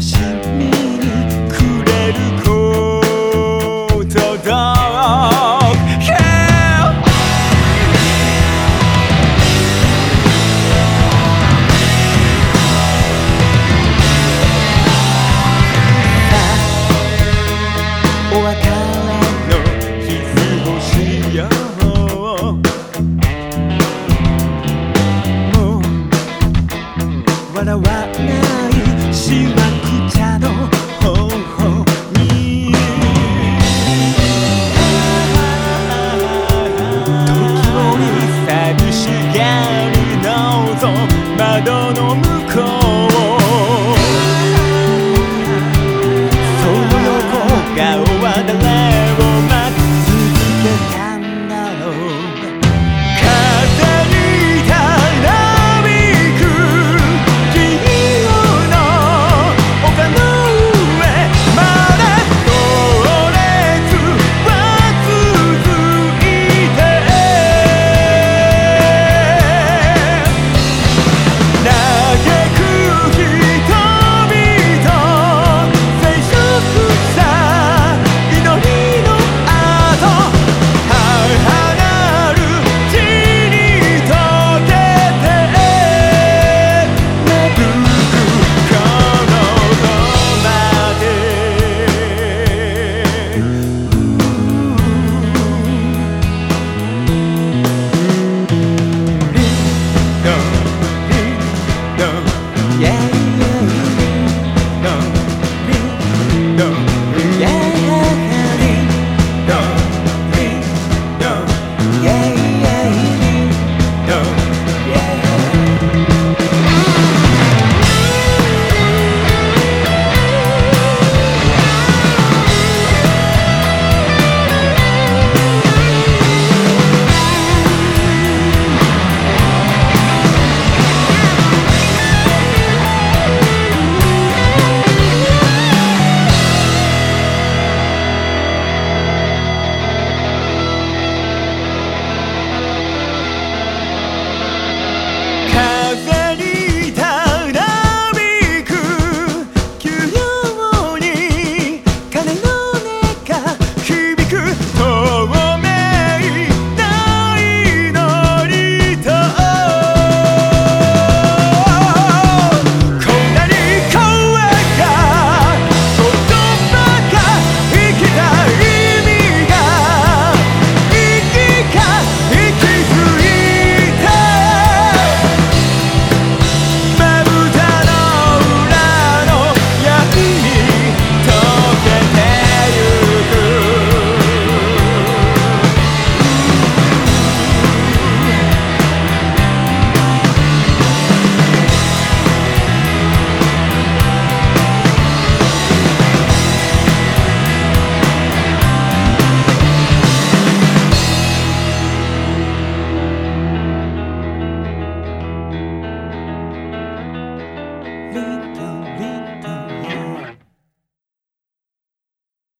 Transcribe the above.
machine